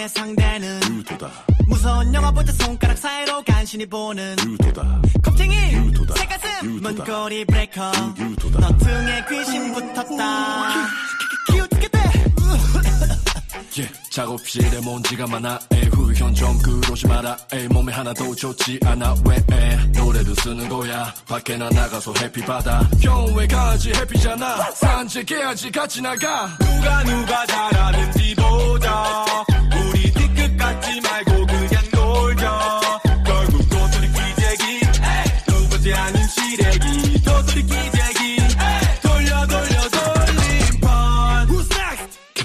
내 상대는 유도다 무서운 영화 볼때 손가락 사이로 간신히 보는 유도다 겁쟁이 유도다. 새가슴 유도다. 문고리 브레이커 유- 유도다. 너 등에 귀신 붙었다 작업실에 먼지가 많아. 에이, 후현 좀 그러지 마라. 에이, 몸에 하나도 좋지 않아. 왜 에이, 노래도 쓰는 거야. 밖에 나 나가서 해피 받아. 형왜 가지 해피잖아. 산책해야지 같이 나가. 누가 누가 잘하는지 보자 우리 뒤끝 같지 말고 그냥 놀자. 결국 도토리 기재기. 누구지 않은 시래기. 도토리 기재기. 돌려 돌려 돌림판. Who's next? 이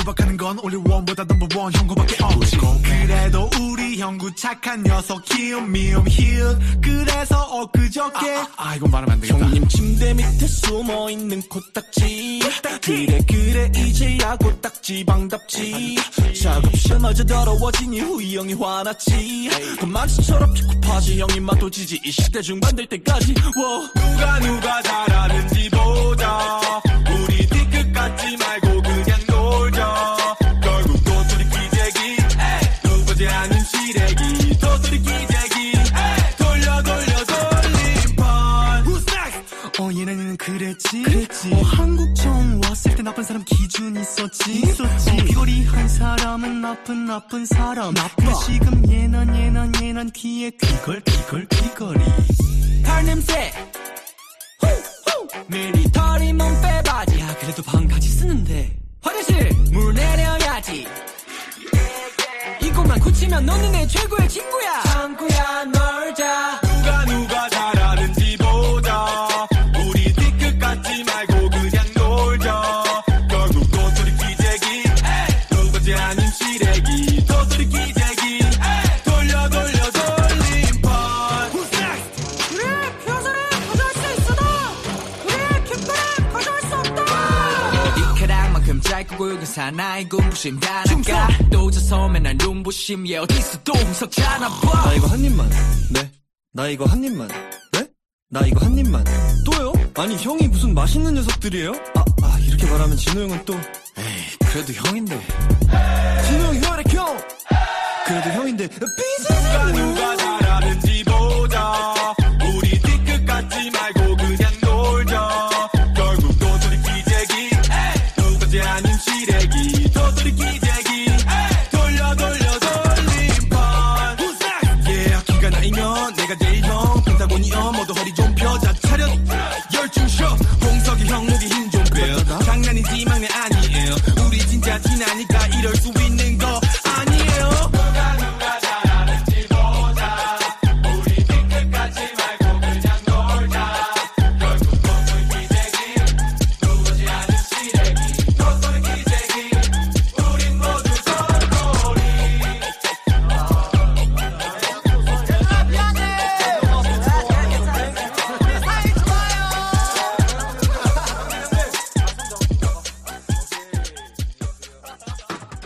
구박 구박하는 건 only one보다 number one 형 구밖에 없지. 그래도 우리 형구 착한 녀석 키움 미움 히읗 그래서 엊그저께 아, 아 이건 말하면 안 되겠다. 형님 침대 밑에 숨어있는 코딱지. 그래 그래 이제야 코딱지 방답지. 작업실 마저 더러워진 이후 이 형이 화났지. 그만치처럼 피고파지 형님 맛도 지지. 이 시대 중반 될 때까지. 워. 누가 누가 잘하는지 보자 그랬지? 그랬지. 어 한국 처음 왔을 때 나쁜 사람 기준 있었지? 있었지. 어, 귀걸이 한 사람은 나쁜 나쁜 사람. 나쁘 지금 얘는 얘는 얘는 귀에 귀걸 귀걸 귀걸이. 팔냄새. 밀리터리면 빼바지. 야 그래도 방 같이 쓰는데. 화장실 물 내려야지. 이것만 고치면 너는 내 최고의 친구야. 창구야 짧고 굵은 사나이 군부심 다나가 또 져서 맨날 눈부심 얘 어디서 또 훔석잖아 나 이거 한 입만. 네. 나 이거 한 입만. 네? 나 이거 한 입만. 또요? 아니 형이 무슨 맛있는 녀석들이에요? 아, 아 이렇게 말하면 진호 형은 또 에이 그래도 형인데 진호 형 혈액 형. 그래도 형인데 삐지. 누가 누가 잘하는지 보자 티나니까 이럴 수 있는